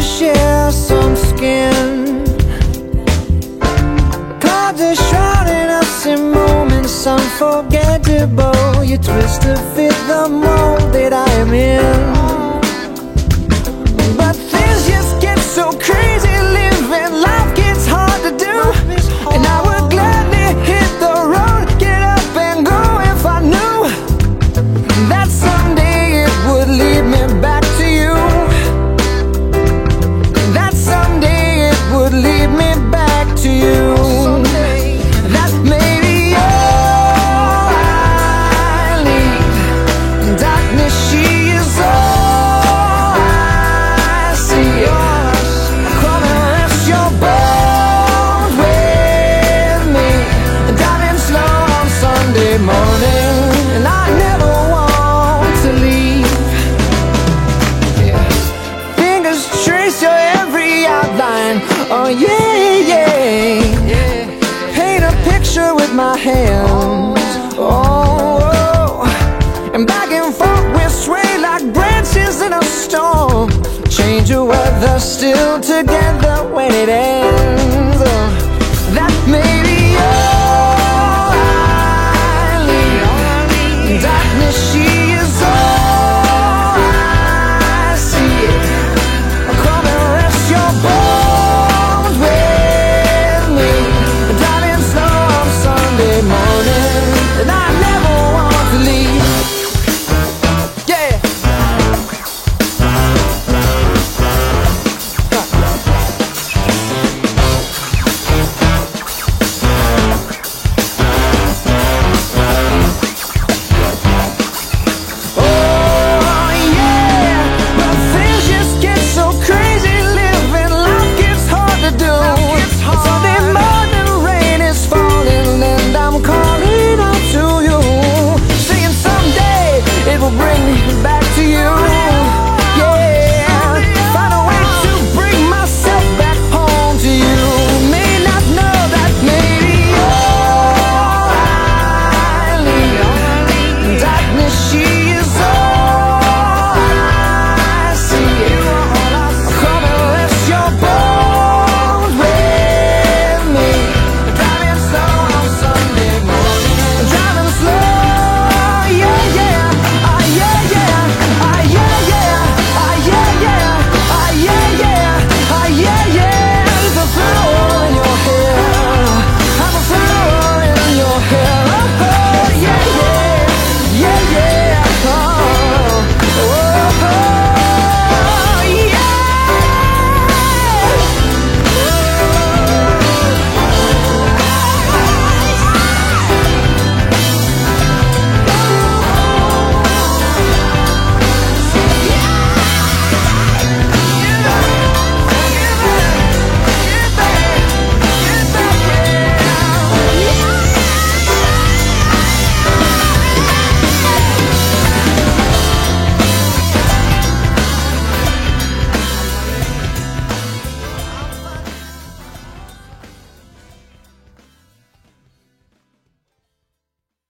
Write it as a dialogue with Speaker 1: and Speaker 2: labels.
Speaker 1: share some skin. Clouds are shrouding us in moments unforgettable. You twist to fit the mold that I am in. Oh yeah, yeah. Paint a picture with my hands. Oh. and back and forth we sway like branches in a storm. Change of weather, still together when it ends.